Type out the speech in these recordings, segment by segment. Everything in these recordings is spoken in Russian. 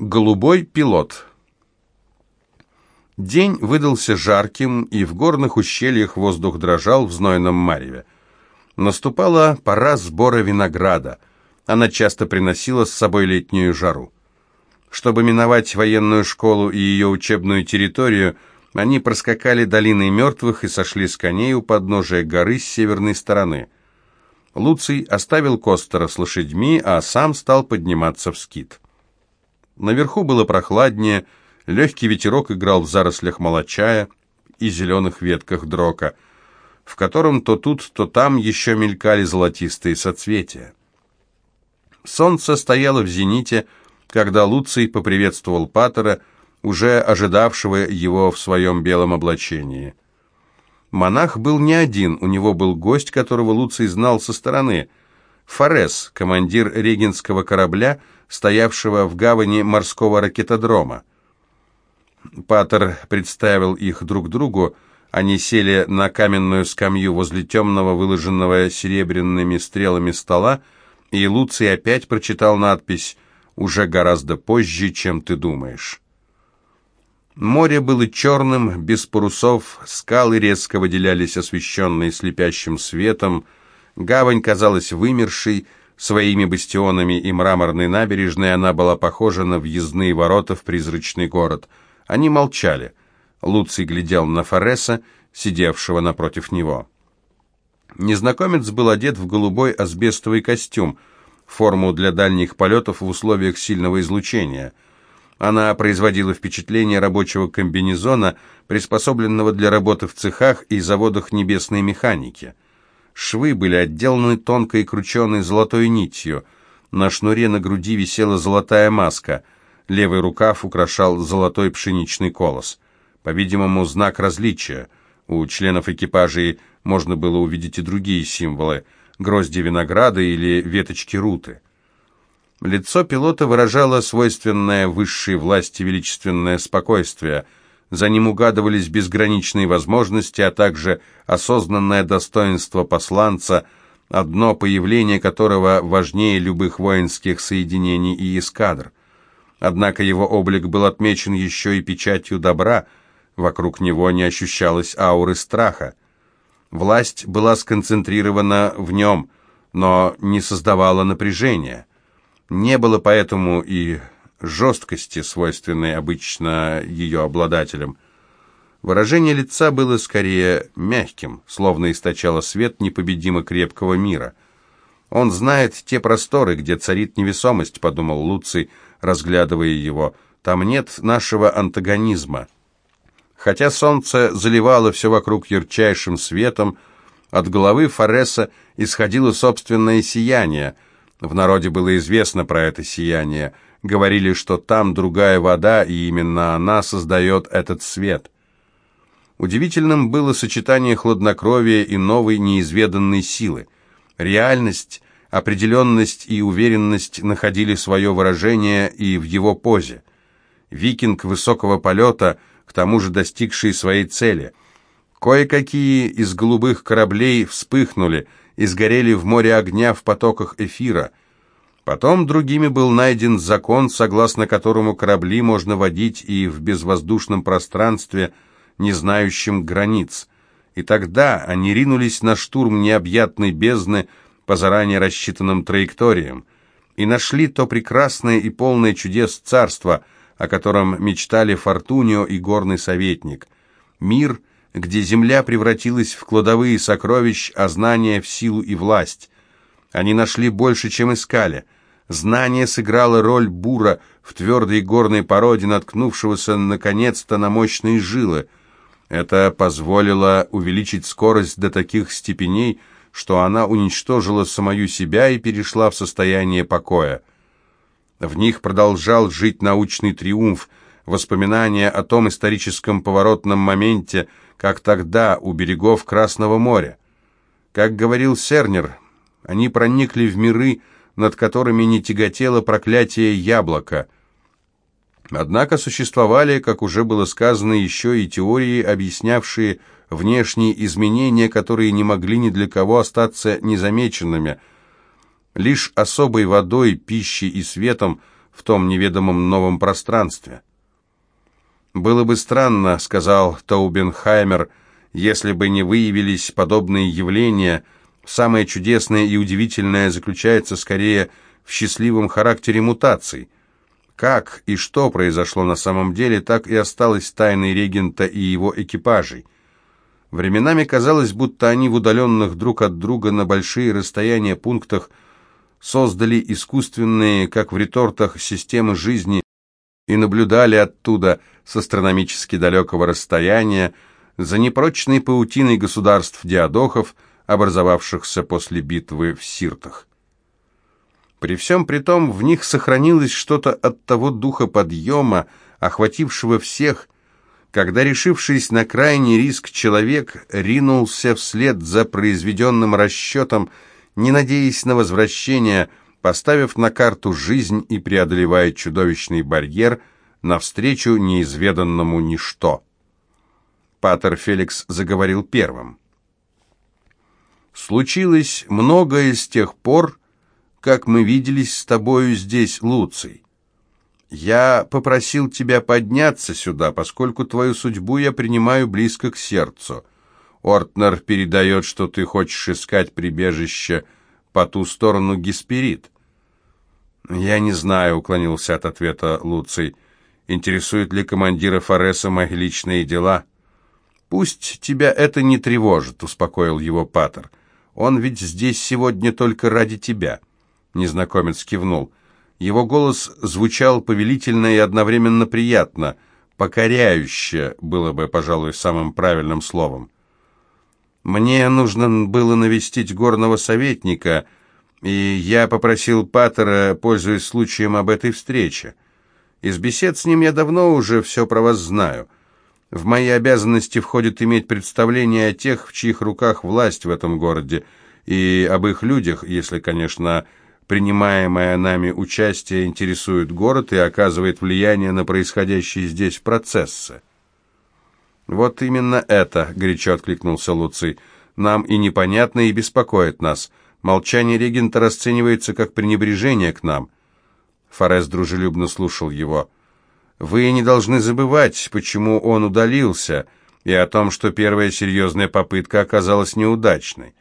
Голубой пилот День выдался жарким, и в горных ущельях воздух дрожал в знойном мареве. Наступала пора сбора винограда. Она часто приносила с собой летнюю жару. Чтобы миновать военную школу и ее учебную территорию, они проскакали долиной мертвых и сошли с коней у подножия горы с северной стороны. Луций оставил Костера с лошадьми, а сам стал подниматься в скит. Наверху было прохладнее, легкий ветерок играл в зарослях молочая и зеленых ветках дрока, в котором то тут, то там еще мелькали золотистые соцветия. Солнце стояло в зените, когда Луций поприветствовал Патера, уже ожидавшего его в своем белом облачении. Монах был не один, у него был гость, которого Луций знал со стороны. Форес, командир регенского корабля, стоявшего в гавани морского ракетодрома. Патер представил их друг другу, они сели на каменную скамью возле темного, выложенного серебряными стрелами стола, и Луций опять прочитал надпись «Уже гораздо позже, чем ты думаешь». Море было черным, без парусов, скалы резко выделялись, освещенные слепящим светом, гавань казалась вымершей, Своими бастионами и мраморной набережной она была похожа на въездные ворота в призрачный город. Они молчали. Луций глядел на Фореса, сидевшего напротив него. Незнакомец был одет в голубой асбестовый костюм, форму для дальних полетов в условиях сильного излучения. Она производила впечатление рабочего комбинезона, приспособленного для работы в цехах и заводах небесной механики. Швы были отделаны тонкой крученой золотой нитью. На шнуре на груди висела золотая маска. Левый рукав украшал золотой пшеничный колос. По-видимому, знак различия. У членов экипажей можно было увидеть и другие символы – грозди винограда или веточки руты. Лицо пилота выражало свойственное высшей власти величественное спокойствие – за ним угадывались безграничные возможности, а также осознанное достоинство посланца, одно появление которого важнее любых воинских соединений и эскадр. Однако его облик был отмечен еще и печатью добра, вокруг него не ощущалось ауры страха. Власть была сконцентрирована в нем, но не создавала напряжения. Не было поэтому и жесткости, свойственной обычно ее обладателям. Выражение лица было скорее мягким, словно источало свет непобедимо крепкого мира. «Он знает те просторы, где царит невесомость», — подумал Луций, разглядывая его. «Там нет нашего антагонизма». Хотя солнце заливало все вокруг ярчайшим светом, от головы Фореса исходило собственное сияние. В народе было известно про это сияние — Говорили, что там другая вода, и именно она создает этот свет. Удивительным было сочетание хладнокровия и новой неизведанной силы. Реальность, определенность и уверенность находили свое выражение и в его позе. Викинг высокого полета, к тому же достигший своей цели. Кое-какие из голубых кораблей вспыхнули и сгорели в море огня в потоках эфира – Потом другими был найден закон, согласно которому корабли можно водить и в безвоздушном пространстве, не знающем границ. И тогда они ринулись на штурм необъятной бездны по заранее рассчитанным траекториям и нашли то прекрасное и полное чудес царство, о котором мечтали Фортунио и горный советник. Мир, где земля превратилась в кладовые сокровищ, а знания в силу и власть. Они нашли больше, чем искали – Знание сыграло роль бура в твердой горной породе, наткнувшегося наконец-то на мощные жилы. Это позволило увеличить скорость до таких степеней, что она уничтожила самую себя и перешла в состояние покоя. В них продолжал жить научный триумф, воспоминания о том историческом поворотном моменте, как тогда у берегов Красного моря. Как говорил Сернер, они проникли в миры, над которыми не тяготело проклятие яблока. Однако существовали, как уже было сказано, еще и теории, объяснявшие внешние изменения, которые не могли ни для кого остаться незамеченными. Лишь особой водой, пищей и светом в том неведомом новом пространстве. «Было бы странно», — сказал Таубенхаймер, — «если бы не выявились подобные явления. Самое чудесное и удивительное заключается скорее в счастливом характере мутаций. Как и что произошло на самом деле, так и осталось тайной регента и его экипажей. Временами казалось, будто они в удаленных друг от друга на большие расстояния пунктах создали искусственные, как в ретортах, системы жизни и наблюдали оттуда с астрономически далекого расстояния за непрочной паутиной государств-диадохов, образовавшихся после битвы в Сиртах. При всем при том в них сохранилось что-то от того духа подъема, охватившего всех, когда, решившись на крайний риск, человек ринулся вслед за произведенным расчетом, не надеясь на возвращение, поставив на карту жизнь и преодолевая чудовищный барьер навстречу неизведанному ничто. Патер Феликс заговорил первым. «Случилось многое с тех пор, как мы виделись с тобою здесь, Луций. Я попросил тебя подняться сюда, поскольку твою судьбу я принимаю близко к сердцу. Ортнер передает, что ты хочешь искать прибежище по ту сторону Гесперид. «Я не знаю», — уклонился от ответа Луций. «Интересует ли командира Фореса мои личные дела?» «Пусть тебя это не тревожит», — успокоил его Паттер. «Он ведь здесь сегодня только ради тебя». Незнакомец кивнул. Его голос звучал повелительно и одновременно приятно. «Покоряюще» было бы, пожалуй, самым правильным словом. «Мне нужно было навестить горного советника», и я попросил Паттера, пользуясь случаем, об этой встрече. Из бесед с ним я давно уже все про вас знаю. В мои обязанности входит иметь представление о тех, в чьих руках власть в этом городе, и об их людях, если, конечно, принимаемое нами участие интересует город и оказывает влияние на происходящие здесь процессы. «Вот именно это», — горячо откликнулся Луций, — «нам и непонятно, и беспокоит нас. Молчание регента расценивается как пренебрежение к нам». Форес дружелюбно слушал его. «Вы не должны забывать, почему он удалился, и о том, что первая серьезная попытка оказалась неудачной.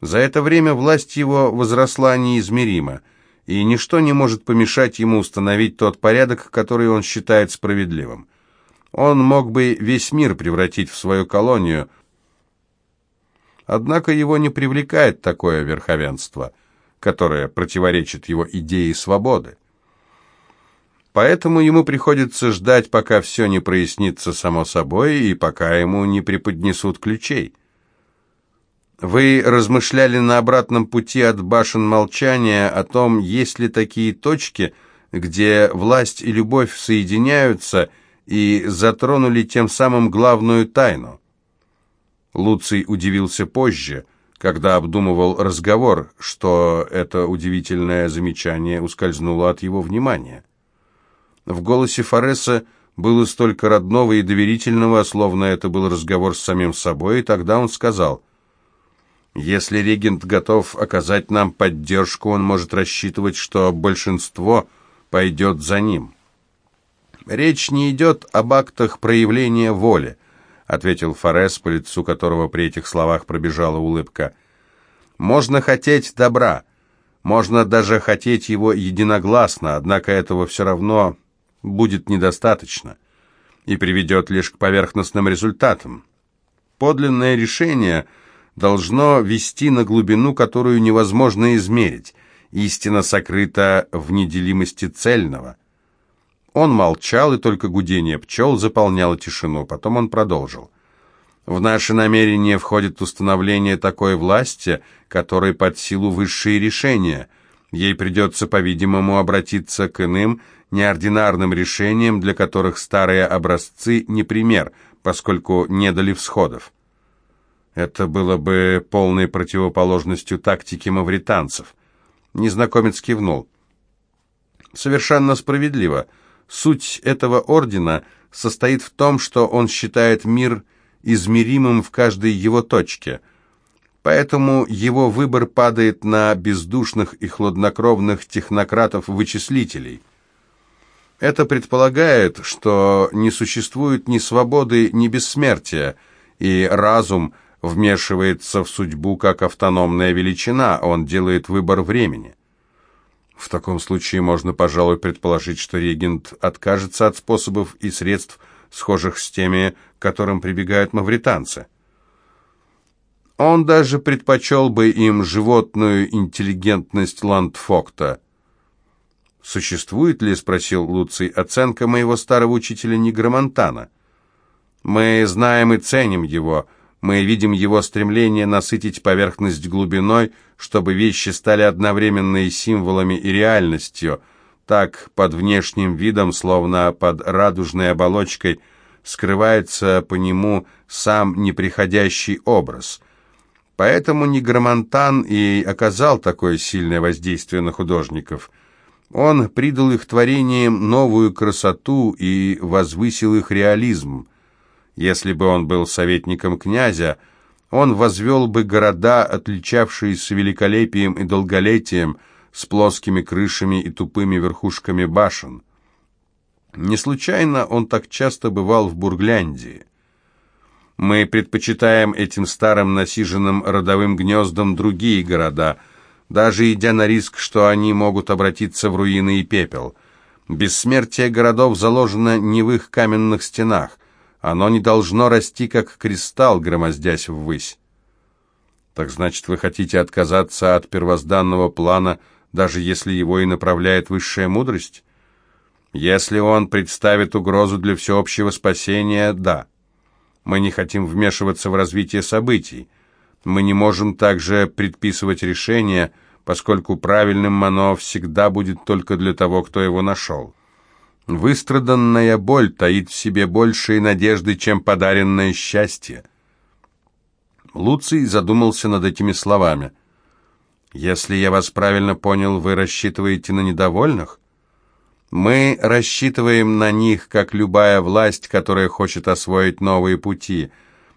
За это время власть его возросла неизмеримо, и ничто не может помешать ему установить тот порядок, который он считает справедливым. Он мог бы весь мир превратить в свою колонию, однако его не привлекает такое верховенство, которое противоречит его идее свободы. Поэтому ему приходится ждать, пока все не прояснится само собой и пока ему не преподнесут ключей. Вы размышляли на обратном пути от башен молчания о том, есть ли такие точки, где власть и любовь соединяются и затронули тем самым главную тайну. Луций удивился позже, когда обдумывал разговор, что это удивительное замечание ускользнуло от его внимания. В голосе Фореса было столько родного и доверительного, словно это был разговор с самим собой, и тогда он сказал – если регент готов оказать нам поддержку, он может рассчитывать, что большинство пойдет за ним. Речь не идет об актах проявления воли, ответил Форес, по лицу которого при этих словах пробежала улыбка. Можно хотеть добра, можно даже хотеть его единогласно, однако этого все равно будет недостаточно и приведет лишь к поверхностным результатам. Подлинное решение – должно вести на глубину, которую невозможно измерить. Истина сокрыта в неделимости цельного. Он молчал, и только гудение пчел заполняло тишину. Потом он продолжил. В наше намерение входит установление такой власти, которой под силу высшие решения. Ей придется, по-видимому, обратиться к иным, неординарным решениям, для которых старые образцы не пример, поскольку не дали всходов. Это было бы полной противоположностью тактики мавританцев. Незнакомец кивнул. Совершенно справедливо. Суть этого ордена состоит в том, что он считает мир измеримым в каждой его точке. Поэтому его выбор падает на бездушных и хладнокровных технократов-вычислителей. Это предполагает, что не существует ни свободы, ни бессмертия, и разум вмешивается в судьбу как автономная величина, он делает выбор времени. В таком случае можно, пожалуй, предположить, что регент откажется от способов и средств, схожих с теми, к которым прибегают мавританцы. Он даже предпочел бы им животную интеллигентность Ландфокта – «Существует ли, — спросил Луций, — оценка моего старого учителя Негромонтана? Мы знаем и ценим его, мы видим его стремление насытить поверхность глубиной, чтобы вещи стали одновременно и символами, и реальностью. Так, под внешним видом, словно под радужной оболочкой, скрывается по нему сам неприходящий образ». Поэтому Негромонтан и оказал такое сильное воздействие на художников – он придал их творениям новую красоту и возвысил их реализм. Если бы он был советником князя, он возвел бы города, отличавшиеся великолепием и долголетием, с плоскими крышами и тупыми верхушками башен. Не случайно он так часто бывал в Бургляндии. Мы предпочитаем этим старым насиженным родовым гнездам другие города – даже идя на риск, что они могут обратиться в руины и пепел. Бессмертие городов заложено не в их каменных стенах. Оно не должно расти, как кристалл, громоздясь ввысь. Так значит, вы хотите отказаться от первозданного плана, даже если его и направляет высшая мудрость? Если он представит угрозу для всеобщего спасения, да. Мы не хотим вмешиваться в развитие событий. Мы не можем также предписывать решения, поскольку правильным оно всегда будет только для того, кто его нашел. Выстраданная боль таит в себе большие надежды, чем подаренное счастье. Луций задумался над этими словами. «Если я вас правильно понял, вы рассчитываете на недовольных?» «Мы рассчитываем на них, как любая власть, которая хочет освоить новые пути».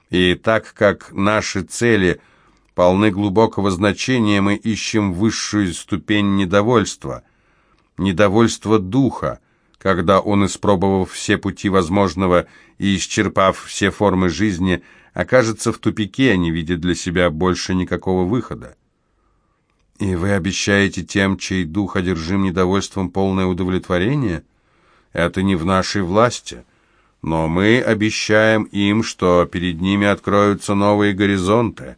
И так как наши цели полны глубокого значения, мы ищем высшую ступень недовольства. Недовольство духа, когда он, испробовав все пути возможного и исчерпав все формы жизни, окажется в тупике, не видя для себя больше никакого выхода. И вы обещаете тем, чей дух одержим недовольством, полное удовлетворение? Это не в нашей власти. Но мы обещаем им, что перед ними откроются новые горизонты.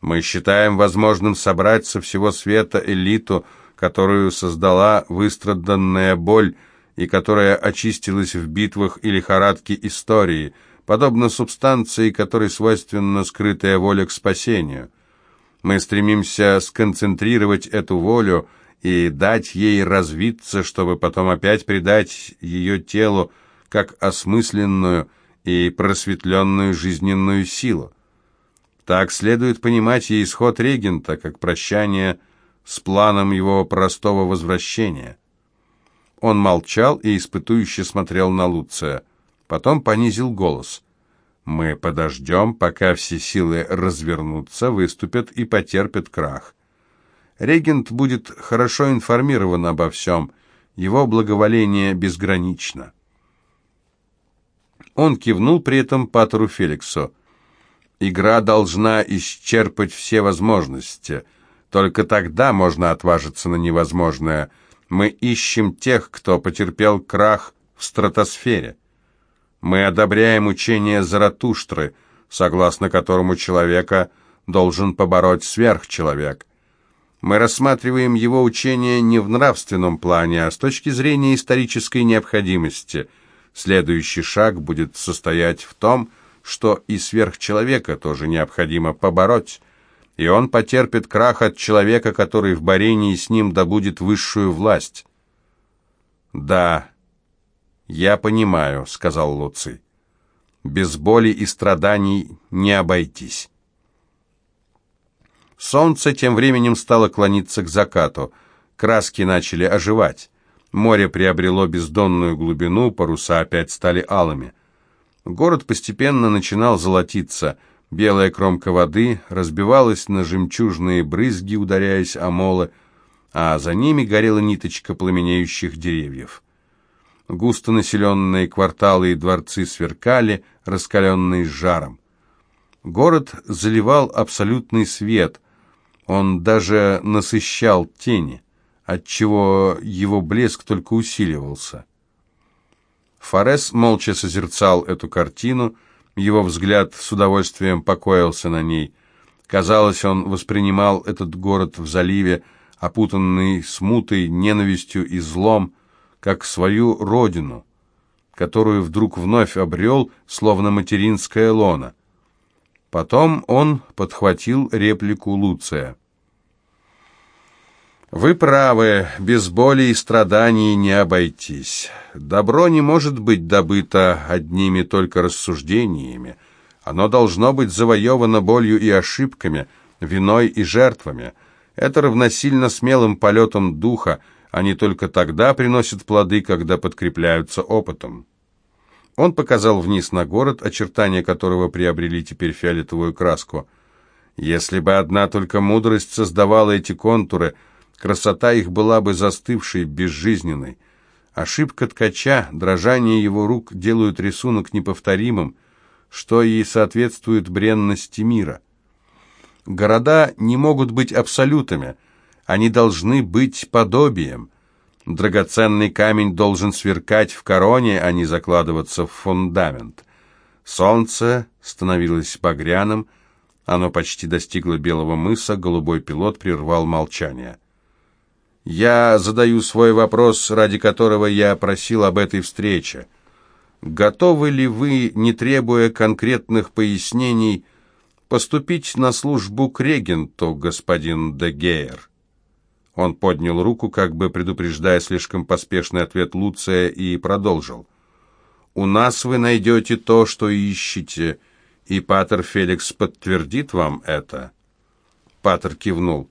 Мы считаем возможным собрать со всего света элиту, которую создала выстраданная боль и которая очистилась в битвах и лихорадке истории, подобно субстанции, которой свойственна скрытая воля к спасению. Мы стремимся сконцентрировать эту волю и дать ей развиться, чтобы потом опять придать ее телу как осмысленную и просветленную жизненную силу. Так следует понимать и исход регента, как прощание с планом его простого возвращения. Он молчал и испытующе смотрел на Луция. Потом понизил голос. «Мы подождем, пока все силы развернутся, выступят и потерпят крах. Регент будет хорошо информирован обо всем, его благоволение безгранично». Он кивнул при этом Патеру Феликсу. «Игра должна исчерпать все возможности. Только тогда можно отважиться на невозможное. Мы ищем тех, кто потерпел крах в стратосфере. Мы одобряем учение Заратуштры, согласно которому человека должен побороть сверхчеловек. Мы рассматриваем его учение не в нравственном плане, а с точки зрения исторической необходимости – Следующий шаг будет состоять в том, что и сверхчеловека тоже необходимо побороть, и он потерпит крах от человека, который в борении с ним добудет высшую власть. «Да, я понимаю», — сказал Луций. «Без боли и страданий не обойтись». Солнце тем временем стало клониться к закату. Краски начали оживать. Море приобрело бездонную глубину, паруса опять стали алыми. Город постепенно начинал золотиться. Белая кромка воды разбивалась на жемчужные брызги, ударяясь о молы, а за ними горела ниточка пламенеющих деревьев. Густонаселенные кварталы и дворцы сверкали, раскаленные жаром. Город заливал абсолютный свет, он даже насыщал тени, отчего его блеск только усиливался. Форес молча созерцал эту картину, его взгляд с удовольствием покоился на ней. Казалось, он воспринимал этот город в заливе, опутанный смутой, ненавистью и злом, как свою родину, которую вдруг вновь обрел, словно материнская лона. Потом он подхватил реплику Луция. «Вы правы, без боли и страданий не обойтись. Добро не может быть добыто одними только рассуждениями. Оно должно быть завоевано болью и ошибками, виной и жертвами. Это равносильно смелым полетам духа, они только тогда приносят плоды, когда подкрепляются опытом». Он показал вниз на город, очертания которого приобрели теперь фиолетовую краску. «Если бы одна только мудрость создавала эти контуры», Красота их была бы застывшей, безжизненной. Ошибка ткача, дрожание его рук делают рисунок неповторимым, что и соответствует бренности мира. Города не могут быть абсолютами, они должны быть подобием. Драгоценный камень должен сверкать в короне, а не закладываться в фундамент. Солнце становилось багряным, оно почти достигло белого мыса, голубой пилот прервал молчание. Я задаю свой вопрос, ради которого я просил об этой встрече. Готовы ли вы, не требуя конкретных пояснений, поступить на службу к регенту, господин де Гейер? Он поднял руку, как бы предупреждая слишком поспешный ответ Луция, и продолжил. «У нас вы найдете то, что ищете, и Патер Феликс подтвердит вам это». Патер кивнул.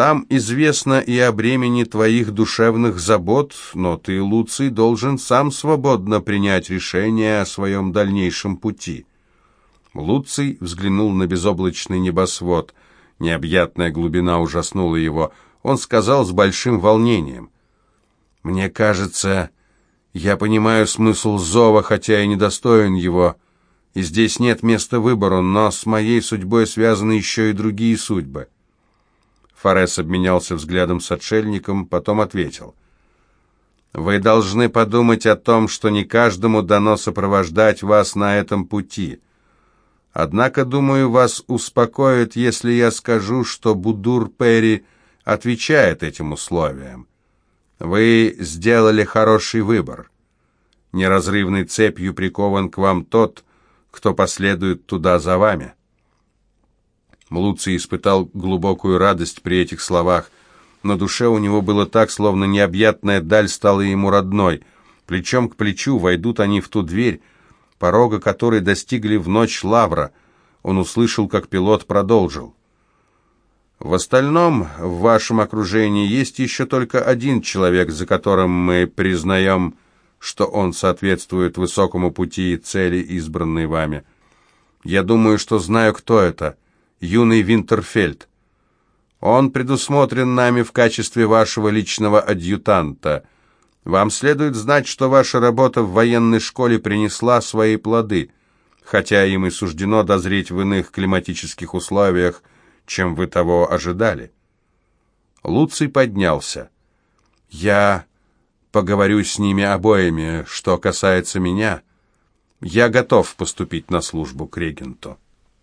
Там известно и о бремени твоих душевных забот, но ты, Луций, должен сам свободно принять решение о своем дальнейшем пути». Луций взглянул на безоблачный небосвод. Необъятная глубина ужаснула его. Он сказал с большим волнением. «Мне кажется, я понимаю смысл зова, хотя и недостоин его, и здесь нет места выбору, но с моей судьбой связаны еще и другие судьбы». Форес обменялся взглядом с отшельником, потом ответил. «Вы должны подумать о том, что не каждому дано сопровождать вас на этом пути. Однако, думаю, вас успокоит, если я скажу, что Будур Перри отвечает этим условиям. Вы сделали хороший выбор. Неразрывной цепью прикован к вам тот, кто последует туда за вами». Луций испытал глубокую радость при этих словах. На душе у него было так, словно необъятная даль стала ему родной. Плечом к плечу войдут они в ту дверь, порога которой достигли в ночь лавра. Он услышал, как пилот продолжил. «В остальном, в вашем окружении есть еще только один человек, за которым мы признаем, что он соответствует высокому пути и цели, избранной вами. Я думаю, что знаю, кто это» юный Винтерфельд. Он предусмотрен нами в качестве вашего личного адъютанта. Вам следует знать, что ваша работа в военной школе принесла свои плоды, хотя им и суждено дозреть в иных климатических условиях, чем вы того ожидали. Луций поднялся. «Я поговорю с ними обоими. Что касается меня, я готов поступить на службу к регенту».